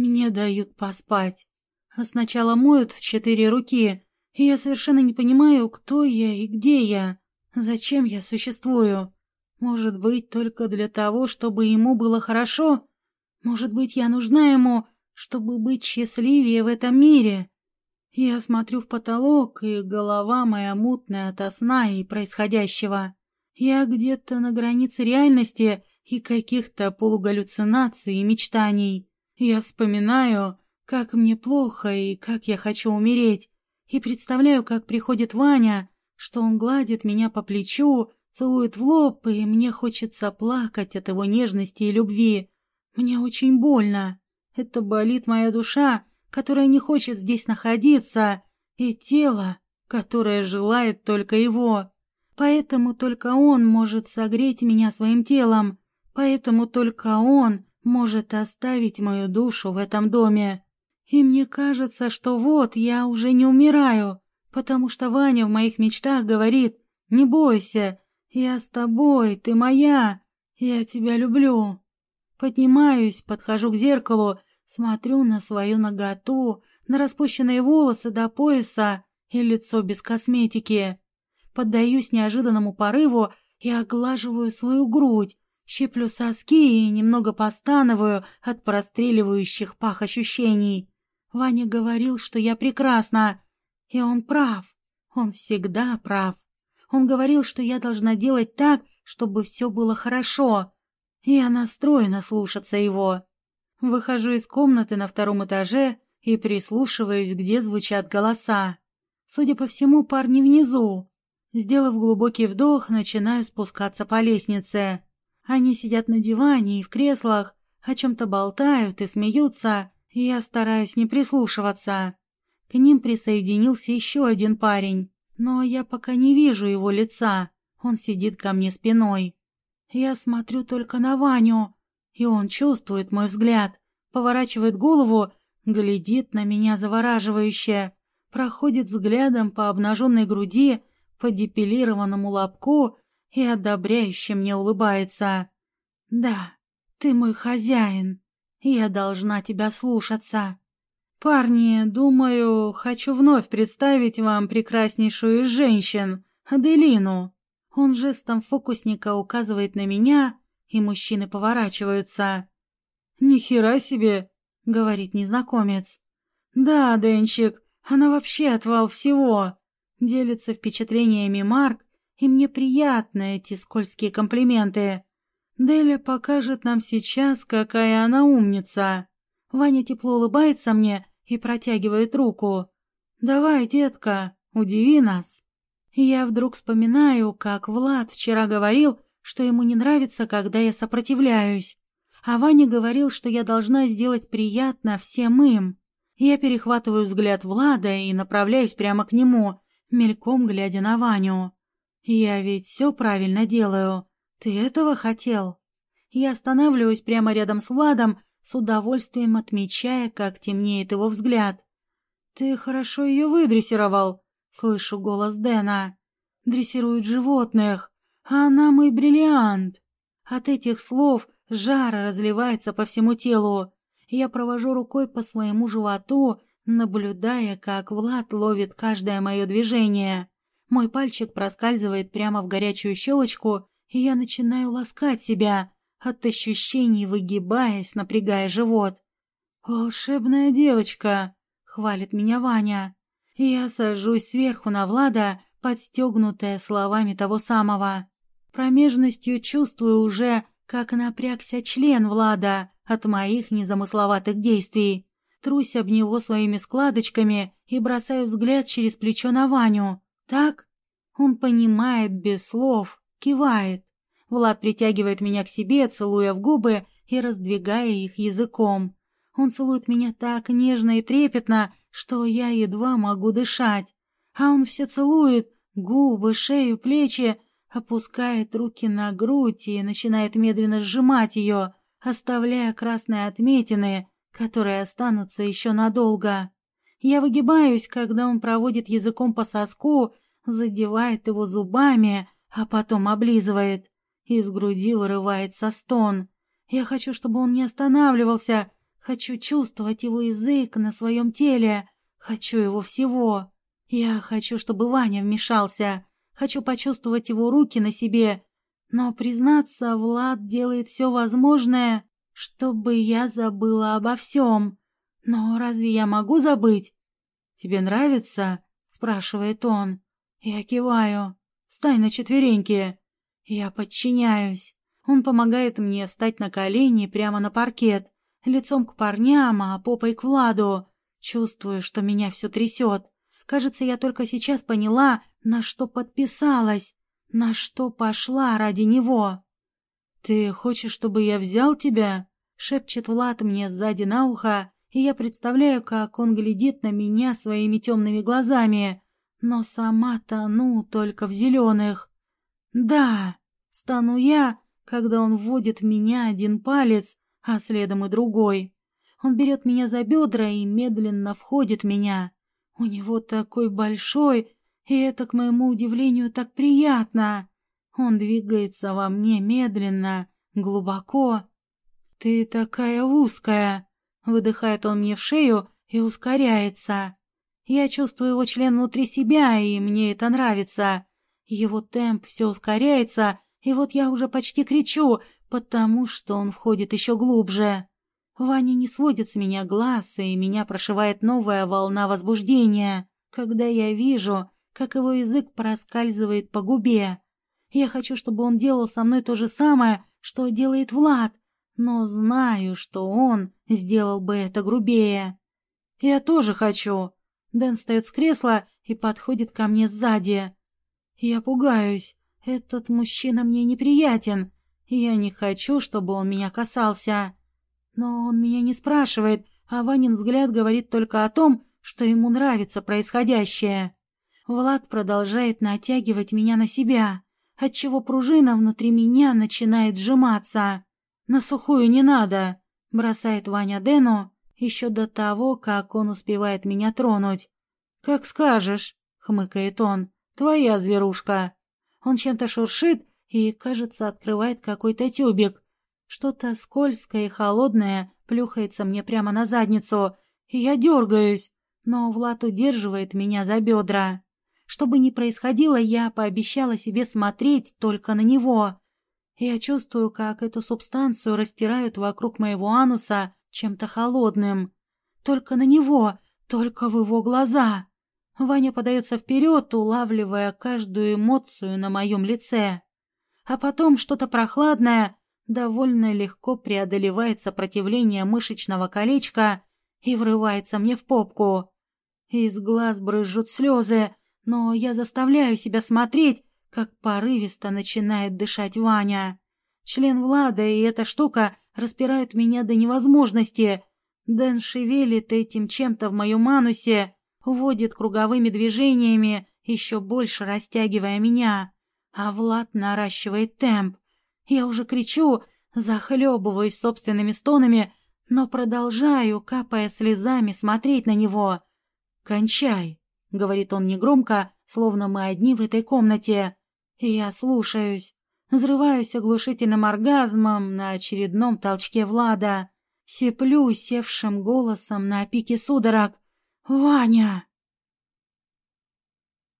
Мне дают поспать. А сначала моют в четыре руки, и я совершенно не понимаю, кто я и где я, зачем я существую. Может быть, только для того, чтобы ему было хорошо? Может быть, я нужна ему, чтобы быть счастливее в этом мире? Я смотрю в потолок, и голова моя мутная от сна и происходящего. Я где-то на границе реальности и каких-то полугаллюцинаций и мечтаний. Я вспоминаю, как мне плохо и как я хочу умереть, и представляю, как приходит Ваня, что он гладит меня по плечу, целует в лоб, и мне хочется плакать от его нежности и любви. Мне очень больно. Это болит моя душа, которая не хочет здесь находиться, и тело, которое желает только его. Поэтому только он может согреть меня своим телом, поэтому только он может оставить мою душу в этом доме. И мне кажется, что вот я уже не умираю, потому что Ваня в моих мечтах говорит «Не бойся, я с тобой, ты моя, я тебя люблю». Поднимаюсь, подхожу к зеркалу Смотрю на свою наготу, на распущенные волосы до пояса и лицо без косметики. Поддаюсь неожиданному порыву и оглаживаю свою грудь, щиплю соски и немного постановую от простреливающих пах ощущений. Ваня говорил, что я прекрасна, и он прав. Он всегда прав. Он говорил, что я должна делать так, чтобы все было хорошо. Я настроена слушаться его. Выхожу из комнаты на втором этаже и прислушиваюсь, где звучат голоса. Судя по всему, парни внизу. Сделав глубокий вдох, начинаю спускаться по лестнице. Они сидят на диване и в креслах, о чем-то болтают и смеются, и я стараюсь не прислушиваться. К ним присоединился еще один парень, но я пока не вижу его лица, он сидит ко мне спиной. Я смотрю только на Ваню, и он чувствует мой взгляд, поворачивает голову, глядит на меня завораживающе, проходит взглядом по обнаженной груди, по депилированному лобку и одобряюще мне улыбается. «Да, ты мой хозяин, я должна тебя слушаться». «Парни, думаю, хочу вновь представить вам прекраснейшую из женщин, Аделину». Он жестом фокусника указывает на меня, и мужчины поворачиваются. «Ни хера себе!» — говорит незнакомец. «Да, Денчик, она вообще отвал всего!» Делится впечатлениями Марк, и мне приятны эти скользкие комплименты. Деля покажет нам сейчас, какая она умница. Ваня тепло улыбается мне и протягивает руку. «Давай, детка, удиви нас». я вдруг вспоминаю, как Влад вчера говорил, что ему не нравится, когда я сопротивляюсь. А Ваня говорил, что я должна сделать приятно всем им. Я перехватываю взгляд Влада и направляюсь прямо к нему, мельком глядя на Ваню. Я ведь все правильно делаю. Ты этого хотел? Я останавливаюсь прямо рядом с Владом, с удовольствием отмечая, как темнеет его взгляд. «Ты хорошо ее выдрессировал», — слышу голос Дэна. «Дрессируют животных. А она мой бриллиант. От этих слов жар разливается по всему телу. Я провожу рукой по своему животу, наблюдая, как Влад ловит каждое мое движение. Мой пальчик проскальзывает прямо в горячую щелочку, и я начинаю ласкать себя, от ощущений выгибаясь, напрягая живот. «Волшебная девочка!» — хвалит меня Ваня. Я сажусь сверху на Влада, подстегнутая словами того самого. Промежностью чувствую уже, как напрягся член Влада от моих незамысловатых действий. Трусь об него своими складочками и бросаю взгляд через плечо на Ваню. Так? Он понимает без слов, кивает. Влад притягивает меня к себе, целуя в губы и раздвигая их языком. Он целует меня так нежно и трепетно, что я едва могу дышать. А он все целует, губы, шею, плечи, опускает руки на грудь и начинает медленно сжимать ее, оставляя красные отметины, которые останутся еще надолго. Я выгибаюсь, когда он проводит языком по соску, задевает его зубами, а потом облизывает. Из груди вырывается стон. Я хочу, чтобы он не останавливался, Хочу чувствовать его язык на своем теле. Хочу его всего. Я хочу, чтобы Ваня вмешался. Хочу почувствовать его руки на себе. Но, признаться, Влад делает все возможное, чтобы я забыла обо всем. Но разве я могу забыть? «Тебе нравится?» — спрашивает он. Я киваю. «Встань на четвереньки». Я подчиняюсь. Он помогает мне встать на колени прямо на паркет, лицом к парням, а попой к Владу. Чувствую, что меня все трясет. Кажется, я только сейчас поняла, на что подписалась, на что пошла ради него. «Ты хочешь, чтобы я взял тебя?» — шепчет Влад мне сзади на ухо, и я представляю, как он глядит на меня своими темными глазами, но сама тону только в зеленых. «Да!» — стану я, когда он вводит в меня один палец, а следом и другой. Он берет меня за бедра и медленно входит в меня. У него такой большой, и это, к моему удивлению, так приятно. Он двигается во мне медленно, глубоко. «Ты такая узкая!» — выдыхает он мне в шею и ускоряется. Я чувствую его член внутри себя, и мне это нравится. Его темп все ускоряется, и вот я уже почти кричу, потому что он входит еще глубже. Ваня не сводит с меня глаз, и меня прошивает новая волна возбуждения, когда я вижу, как его язык проскальзывает по губе. Я хочу, чтобы он делал со мной то же самое, что делает Влад, но знаю, что он сделал бы это грубее. Я тоже хочу. Дэн встает с кресла и подходит ко мне сзади. Я пугаюсь. Этот мужчина мне неприятен. Я не хочу, чтобы он меня касался. Но он меня не спрашивает, а Ванин взгляд говорит только о том, что ему нравится происходящее. Влад продолжает натягивать меня на себя, отчего пружина внутри меня начинает сжиматься. «На сухую не надо», — бросает Ваня Дэну еще до того, как он успевает меня тронуть. «Как скажешь», — хмыкает он, — «твоя зверушка». Он чем-то шуршит и, кажется, открывает какой-то тюбик, что-то скользкое и холодное плюхается мне прямо на задницу, и я дергаюсь, но Влад удерживает меня за бедра. Что бы ни происходило, я пообещала себе смотреть только на него. Я чувствую, как эту субстанцию растирают вокруг моего ануса чем-то холодным. Только на него, только в его глаза. Ваня подается вперед, улавливая каждую эмоцию на моем лице. А потом что-то прохладное довольно легко преодолевает сопротивление мышечного колечка и врывается мне в попку. Из глаз брызжут слезы, но я заставляю себя смотреть, как порывисто начинает дышать Ваня. Член Влада и эта штука распирают меня до невозможности. Дэн шевелит этим чем-то в моем анусе, водит круговыми движениями, еще больше растягивая меня. А Влад наращивает темп. Я уже кричу, захлебываюсь собственными стонами, но продолжаю, капая слезами, смотреть на него. «Кончай», — говорит он негромко, словно мы одни в этой комнате. И я слушаюсь. Взрываюсь оглушительным оргазмом на очередном толчке Влада. Сеплю севшим голосом на пике судорог. «Ваня!»